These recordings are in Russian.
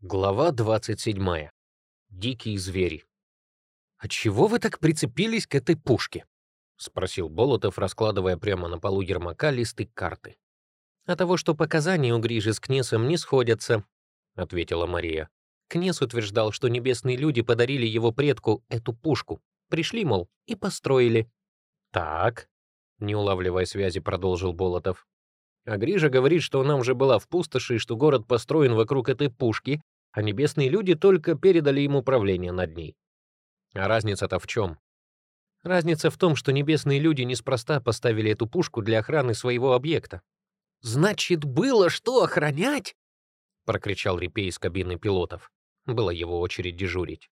Глава 27. Дикие звери. «А чего вы так прицепились к этой пушке?» — спросил Болотов, раскладывая прямо на полу Ермака листы карты. «А того, что показания у Грижи с Кнесом не сходятся», — ответила Мария. Кнес утверждал, что небесные люди подарили его предку эту пушку. Пришли, мол, и построили. «Так», — не улавливая связи, продолжил Болотов. А Грижа говорит, что она уже была в пустоши и что город построен вокруг этой пушки, а небесные люди только передали ему правление над ней. А разница-то в чем? Разница в том, что небесные люди неспроста поставили эту пушку для охраны своего объекта. «Значит, было что охранять?» — прокричал Репей из кабины пилотов. Была его очередь дежурить.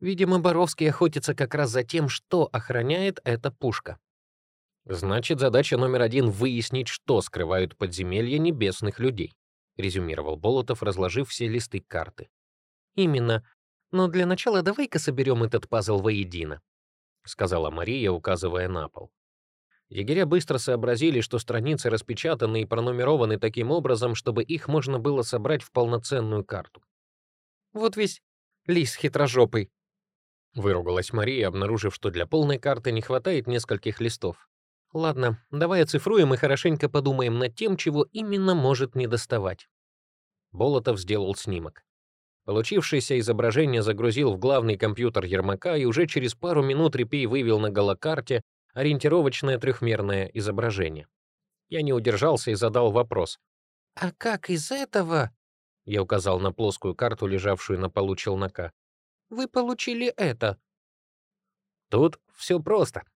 Видимо, Боровский охотится как раз за тем, что охраняет эта пушка. Значит, задача номер один — выяснить, что скрывают подземелья небесных людей, резюмировал Болотов, разложив все листы карты. Именно. Но для начала давай-ка соберем этот пазл воедино, сказала Мария, указывая на пол. Егеря быстро сообразили, что страницы распечатаны и пронумерованы таким образом, чтобы их можно было собрать в полноценную карту. «Вот весь лис хитрожопый», — выругалась Мария, обнаружив, что для полной карты не хватает нескольких листов. Ладно, давай оцифруем и хорошенько подумаем над тем, чего именно может недоставать. Болотов сделал снимок. Получившееся изображение загрузил в главный компьютер Ермака, и уже через пару минут Репей вывел на голокарте ориентировочное трехмерное изображение. Я не удержался и задал вопрос. «А как из этого?» Я указал на плоскую карту, лежавшую на полу челнока. «Вы получили это?» «Тут все просто», —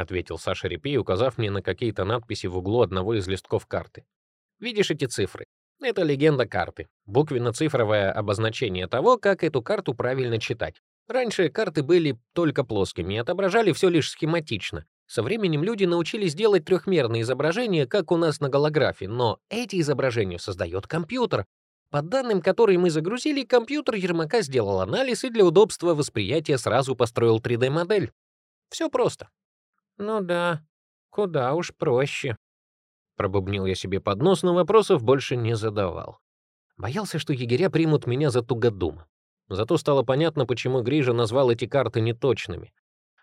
ответил Саша Репей, указав мне на какие-то надписи в углу одного из листков карты. «Видишь эти цифры? Это легенда карты. Буквенно-цифровое обозначение того, как эту карту правильно читать. Раньше карты были только плоскими и отображали все лишь схематично. Со временем люди научились делать трехмерные изображения, как у нас на голографе, но эти изображения создает компьютер. По данным, которые мы загрузили, компьютер Ермака сделал анализ и для удобства восприятия сразу построил 3D-модель. Все просто. «Ну да, куда уж проще», — пробубнил я себе под нос, но вопросов больше не задавал. Боялся, что егеря примут меня за тугодума. Зато стало понятно, почему Грижа назвал эти карты неточными.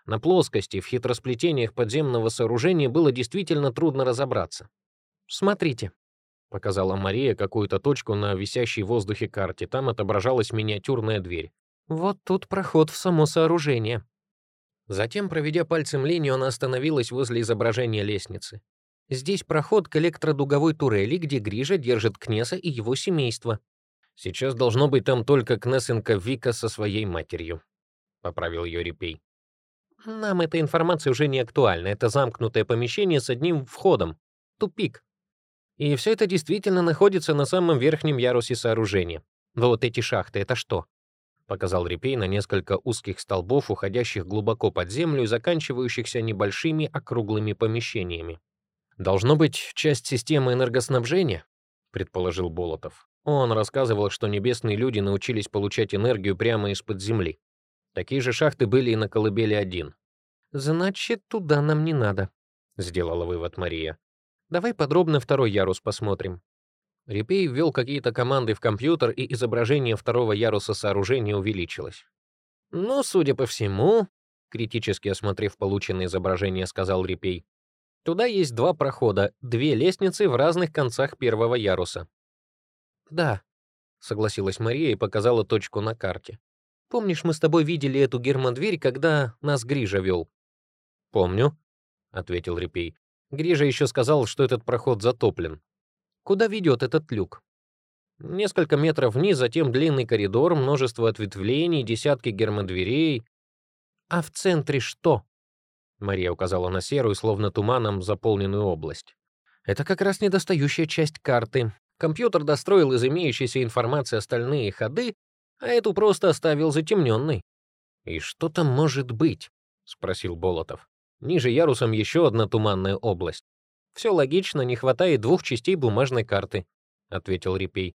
На плоскости, в хитросплетениях подземного сооружения было действительно трудно разобраться. «Смотрите», — показала Мария какую-то точку на висящей в воздухе карте. Там отображалась миниатюрная дверь. «Вот тут проход в само сооружение». Затем, проведя пальцем линию, она остановилась возле изображения лестницы. Здесь проход к электродуговой турели, где Грижа держит Кнеса и его семейство. Сейчас должно быть там только Кнесенко Вика со своей матерью, — поправил ее Репей. Нам эта информация уже не актуальна. Это замкнутое помещение с одним входом. Тупик. И все это действительно находится на самом верхнем ярусе сооружения. Вот эти шахты — это что? Показал Репей на несколько узких столбов, уходящих глубоко под землю и заканчивающихся небольшими округлыми помещениями. «Должно быть часть системы энергоснабжения», — предположил Болотов. Он рассказывал, что небесные люди научились получать энергию прямо из-под земли. Такие же шахты были и на Колыбели-1. «Значит, туда нам не надо», — сделала вывод Мария. «Давай подробно второй ярус посмотрим. Репей ввел какие-то команды в компьютер, и изображение второго яруса сооружения увеличилось. «Ну, судя по всему», — критически осмотрев полученное изображение, сказал Репей, «туда есть два прохода, две лестницы в разных концах первого яруса». «Да», — согласилась Мария и показала точку на карте. «Помнишь, мы с тобой видели эту гермодверь, когда нас Грижа вел?» «Помню», — ответил Репей. Грижа еще сказал, что этот проход затоплен. Куда ведет этот люк? Несколько метров вниз, затем длинный коридор, множество ответвлений, десятки гермодверей. А в центре что? Мария указала на серую, словно туманом заполненную область. Это как раз недостающая часть карты. Компьютер достроил из имеющейся информации остальные ходы, а эту просто оставил затемненной. «И что там может быть?» — спросил Болотов. «Ниже ярусом еще одна туманная область. «Все логично, не хватает двух частей бумажной карты», — ответил Репей.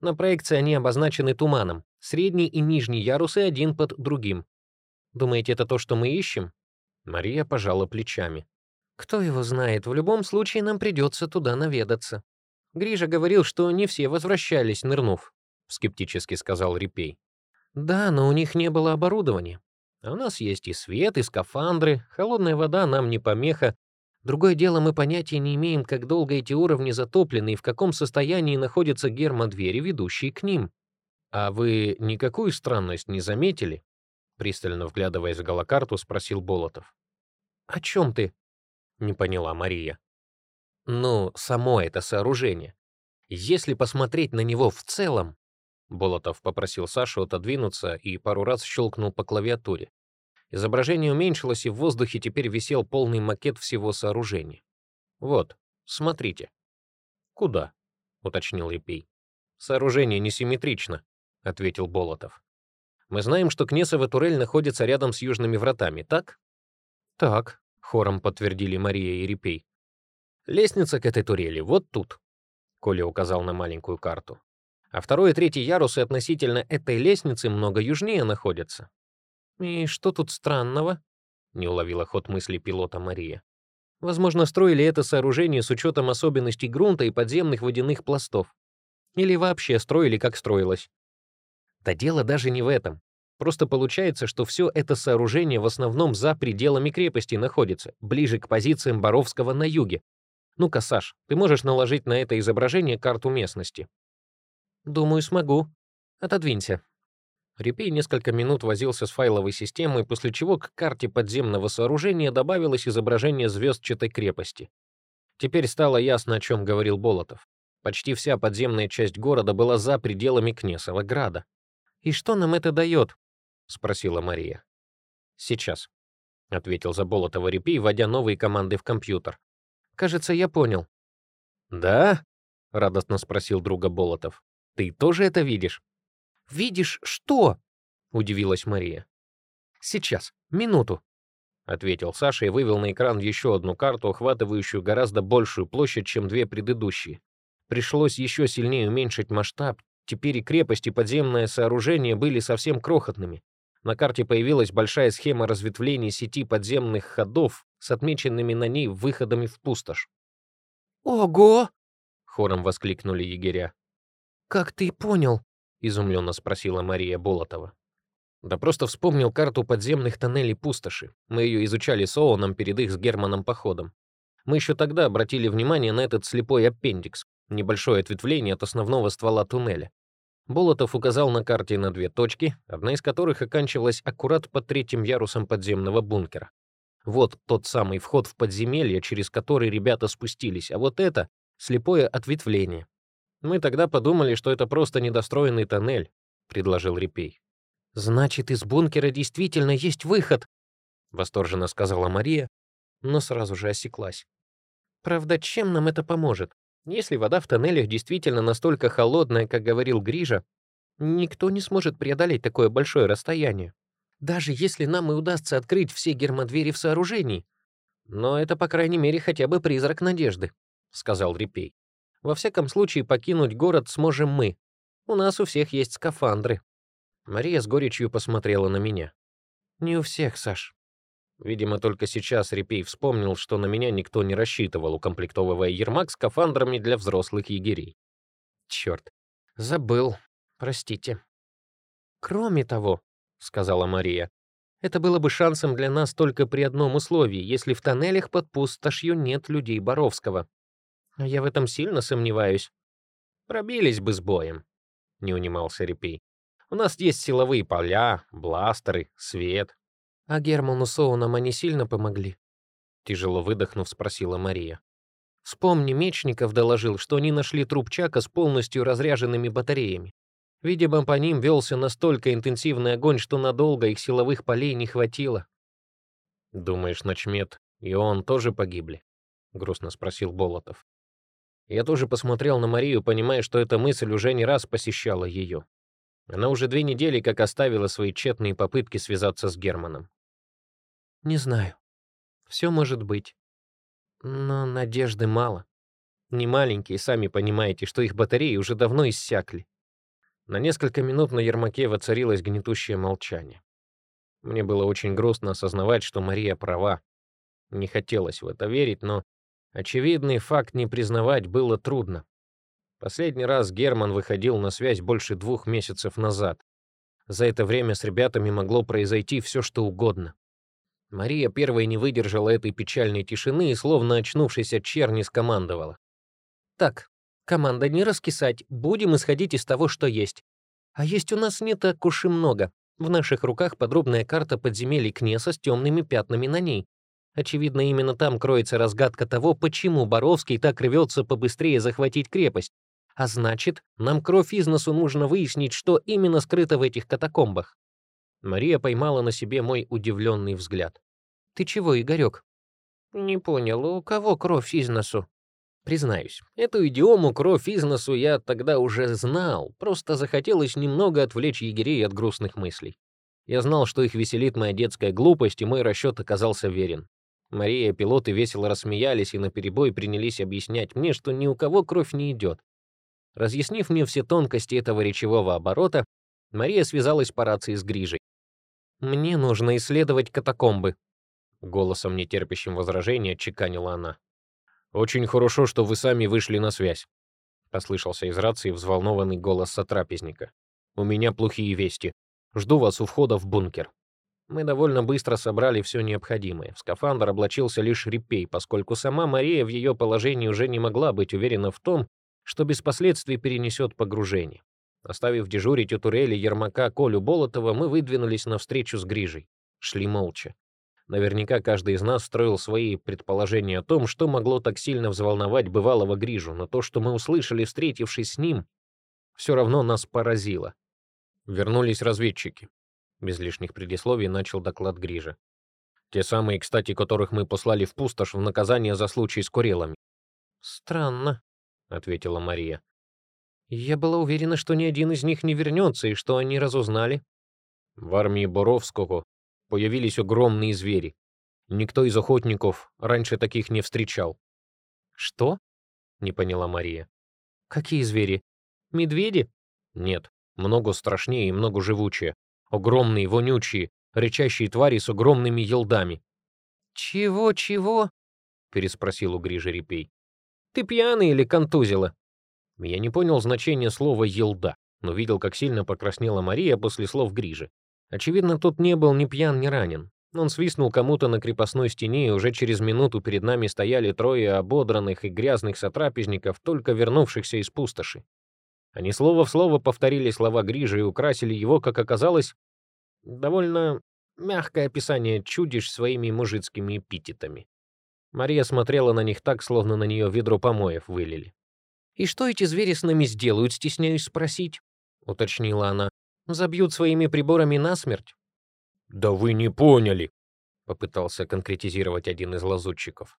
«На проекции они обозначены туманом. Средний и нижний ярусы один под другим. Думаете, это то, что мы ищем?» Мария пожала плечами. «Кто его знает, в любом случае нам придется туда наведаться. Грижа говорил, что не все возвращались, нырнув. — скептически сказал Репей. «Да, но у них не было оборудования. А у нас есть и свет, и скафандры, холодная вода нам не помеха. Другое дело, мы понятия не имеем, как долго эти уровни затоплены и в каком состоянии находятся гермодвери, ведущие к ним. А вы никакую странность не заметили?» Пристально вглядываясь в голокарту, спросил Болотов. «О чем ты?» — не поняла Мария. «Ну, само это сооружение. Если посмотреть на него в целом, Болотов попросил Сашу отодвинуться и пару раз щелкнул по клавиатуре. Изображение уменьшилось, и в воздухе теперь висел полный макет всего сооружения. «Вот, смотрите». «Куда?» — уточнил Епей. «Сооружение несимметрично», — ответил Болотов. «Мы знаем, что Кнесова турель находится рядом с южными вратами, так?» «Так», — хором подтвердили Мария и Репей. «Лестница к этой турели вот тут», — Коля указал на маленькую карту а второй и третий ярусы относительно этой лестницы много южнее находятся. «И что тут странного?» — не уловила ход мысли пилота Мария. «Возможно, строили это сооружение с учетом особенностей грунта и подземных водяных пластов. Или вообще строили, как строилось. Да дело даже не в этом. Просто получается, что все это сооружение в основном за пределами крепости находится, ближе к позициям Боровского на юге. Ну-ка, Саш, ты можешь наложить на это изображение карту местности? «Думаю, смогу. Отодвинься». Репей несколько минут возился с файловой системой, после чего к карте подземного сооружения добавилось изображение звездчатой крепости. Теперь стало ясно, о чем говорил Болотов. Почти вся подземная часть города была за пределами Кнесова града. «И что нам это дает?» — спросила Мария. «Сейчас», — ответил за Болотова Репей, вводя новые команды в компьютер. «Кажется, я понял». «Да?» — радостно спросил друга Болотов. Ты тоже это видишь?» «Видишь что?» — удивилась Мария. «Сейчас, минуту», — ответил Саша и вывел на экран еще одну карту, охватывающую гораздо большую площадь, чем две предыдущие. Пришлось еще сильнее уменьшить масштаб. Теперь и крепость, и подземное сооружение были совсем крохотными. На карте появилась большая схема разветвления сети подземных ходов с отмеченными на ней выходами в пустошь. «Ого!» — хором воскликнули егеря. «Как ты понял?» — изумленно спросила Мария Болотова. Да просто вспомнил карту подземных тоннелей пустоши. Мы ее изучали с Оуном перед их с Германом походом. Мы еще тогда обратили внимание на этот слепой аппендикс, небольшое ответвление от основного ствола туннеля. Болотов указал на карте на две точки, одна из которых оканчивалась аккурат под третьим ярусом подземного бункера. Вот тот самый вход в подземелье, через который ребята спустились, а вот это — слепое ответвление. Мы тогда подумали, что это просто недостроенный тоннель, предложил Репей. Значит, из бункера действительно есть выход, восторженно сказала Мария, но сразу же осеклась. Правда, чем нам это поможет? Если вода в тоннелях действительно настолько холодная, как говорил Грижа, никто не сможет преодолеть такое большое расстояние. Даже если нам и удастся открыть все гермодвери в сооружении. Но это, по крайней мере, хотя бы призрак надежды, сказал Репей. Во всяком случае, покинуть город сможем мы. У нас у всех есть скафандры. Мария с горечью посмотрела на меня. Не у всех, Саш. Видимо, только сейчас Репей вспомнил, что на меня никто не рассчитывал, укомплектовывая Ермак скафандрами для взрослых егерей. Черт, забыл. Простите. Кроме того, сказала Мария, это было бы шансом для нас только при одном условии, если в тоннелях под пустошью нет людей Боровского. А я в этом сильно сомневаюсь. Пробились бы с боем, не унимался Репей. У нас есть силовые поля, бластеры, свет. А Герману Соу они сильно помогли? Тяжело выдохнув, спросила Мария. Вспомни, Мечников доложил, что они нашли труп Чака с полностью разряженными батареями. Видимо, по ним велся настолько интенсивный огонь, что надолго их силовых полей не хватило. «Думаешь, Ночмед и он тоже погибли?» — грустно спросил Болотов. Я тоже посмотрел на Марию, понимая, что эта мысль уже не раз посещала ее. Она уже две недели как оставила свои тщетные попытки связаться с Германом. «Не знаю. Все может быть. Но надежды мало. Не маленькие, сами понимаете, что их батареи уже давно иссякли». На несколько минут на Ермаке воцарилось гнетущее молчание. Мне было очень грустно осознавать, что Мария права. Не хотелось в это верить, но Очевидный факт не признавать было трудно. Последний раз Герман выходил на связь больше двух месяцев назад. За это время с ребятами могло произойти все, что угодно. Мария первой не выдержала этой печальной тишины и, словно очнувшись от черни, скомандовала. «Так, команда, не раскисать, будем исходить из того, что есть. А есть у нас не так уж и много. В наших руках подробная карта подземелий Кнеса с темными пятнами на ней. Очевидно, именно там кроется разгадка того, почему Боровский так рвется побыстрее захватить крепость. А значит, нам кровь из носу нужно выяснить, что именно скрыто в этих катакомбах. Мария поймала на себе мой удивленный взгляд. «Ты чего, Игорек?» «Не понял, у кого кровь из носу?» Признаюсь, эту идиому «кровь из носу» я тогда уже знал, просто захотелось немного отвлечь егерей от грустных мыслей. Я знал, что их веселит моя детская глупость, и мой расчет оказался верен. Мария и пилоты весело рассмеялись и наперебой принялись объяснять мне, что ни у кого кровь не идет. Разъяснив мне все тонкости этого речевого оборота, Мария связалась по рации с Грижей. «Мне нужно исследовать катакомбы», — голосом, нетерпящим возражения, чеканила она. «Очень хорошо, что вы сами вышли на связь», — послышался из рации взволнованный голос сотрапезника. «У меня плохие вести. Жду вас у входа в бункер». Мы довольно быстро собрали все необходимое. В скафандр облачился лишь репей, поскольку сама Мария в ее положении уже не могла быть уверена в том, что без последствий перенесет погружение. Оставив дежурить у турели Ермака Колю Болотова, мы выдвинулись навстречу с Грижей. Шли молча. Наверняка каждый из нас строил свои предположения о том, что могло так сильно взволновать бывалого Грижу, но то, что мы услышали, встретившись с ним, все равно нас поразило. Вернулись разведчики. Без лишних предисловий начал доклад Грижа. Те самые, кстати, которых мы послали в пустошь в наказание за случай с Курелами. «Странно», — ответила Мария. Я была уверена, что ни один из них не вернется, и что они разузнали. В армии Боровского появились огромные звери. Никто из охотников раньше таких не встречал. Что? Не поняла Мария. Какие звери? Медведи? Нет, много страшнее и много живучее. Огромные, вонючие, рычащие твари с огромными елдами. «Чего-чего?» — переспросил у Грижи Репей. «Ты пьяный или контузила?» Я не понял значения слова «елда», но видел, как сильно покраснела Мария после слов Грижи. Очевидно, тот не был ни пьян, ни ранен. Он свистнул кому-то на крепостной стене, и уже через минуту перед нами стояли трое ободранных и грязных сотрапезников, только вернувшихся из пустоши. Они слово в слово повторили слова Грижи и украсили его, как оказалось, довольно мягкое описание чудищ своими мужицкими эпитетами. Мария смотрела на них так, словно на нее ведро помоев вылили. «И что эти звери с нами сделают, стесняюсь спросить?» — уточнила она. «Забьют своими приборами насмерть?» «Да вы не поняли!» — попытался конкретизировать один из лазутчиков.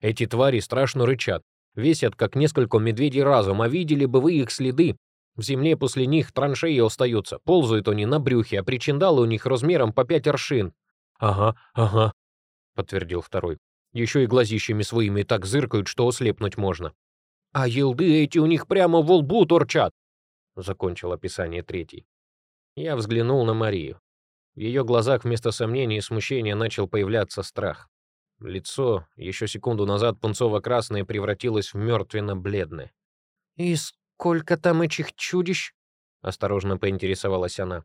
«Эти твари страшно рычат, весят, как несколько медведей разум, а видели бы вы их следы. В земле после них траншеи остаются, ползают они на брюхе, а причиндалы у них размером по пять аршин». «Ага, ага», — подтвердил второй. «Еще и глазищами своими так зыркают, что ослепнуть можно. А елды эти у них прямо во лбу торчат, закончил описание третий. Я взглянул на Марию. В ее глазах вместо сомнений и смущения начал появляться страх. Лицо, еще секунду назад пунцово-красное, превратилось в мертвенно-бледное. «И сколько там этих чудищ?» — осторожно поинтересовалась она.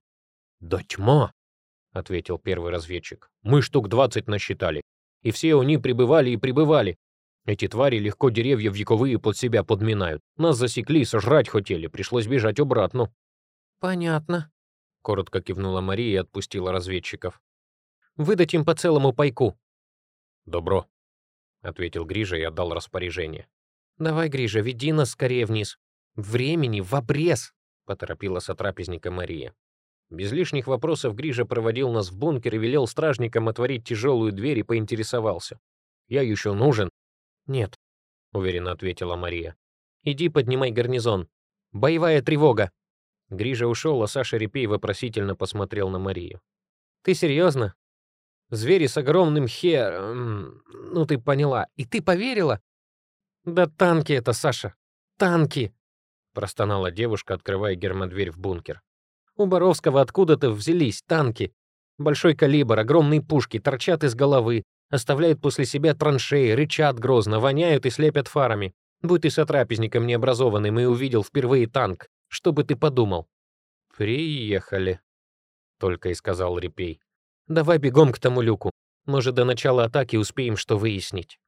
«Да тьма!» — ответил первый разведчик. «Мы штук двадцать насчитали. И все они прибывали и прибывали. Эти твари легко деревья вековые под себя подминают. Нас засекли, сожрать хотели, пришлось бежать обратно». «Понятно», — коротко кивнула Мария и отпустила разведчиков. «Выдать им по целому пайку». «Добро», — ответил Грижа и отдал распоряжение. «Давай, Грижа, веди нас скорее вниз. Времени в обрез», — поторопила сотрапезника Мария. Без лишних вопросов Грижа проводил нас в бункер и велел стражникам отворить тяжелую дверь и поинтересовался. «Я еще нужен?» «Нет», — уверенно ответила Мария. «Иди поднимай гарнизон. Боевая тревога!» Грижа ушел, а Саша Репей вопросительно посмотрел на Марию. «Ты серьезно? Звери с огромным хе... Ну, ты поняла. И ты поверила?» «Да танки это, Саша! Танки!» простонала девушка, открывая гермодверь в бункер. «У Боровского откуда-то взялись танки. Большой калибр, огромные пушки, торчат из головы, оставляют после себя траншеи, рычат грозно, воняют и слепят фарами. Будь ты сотрапезником необразованным и увидел впервые танк, что бы ты подумал?» «Приехали», — только и сказал Репей. «Давай бегом к тому люку. Может, до начала атаки успеем что выяснить».